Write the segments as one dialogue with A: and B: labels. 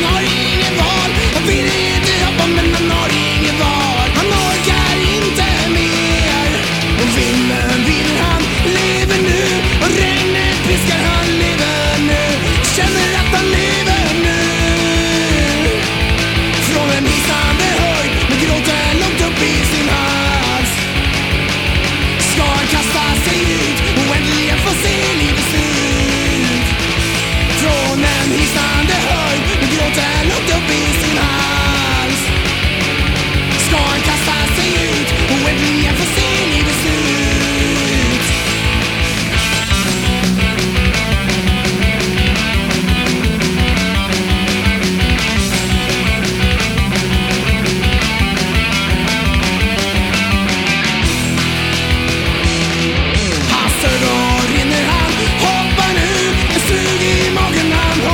A: night.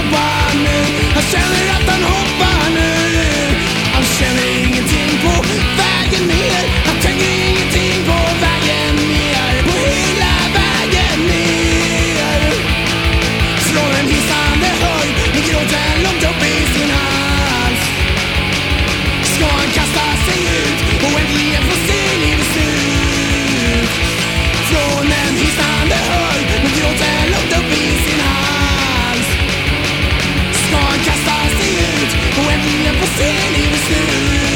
A: hoppar nu. Han känner att han hoppar nu. Han känner ingenting. destiny was through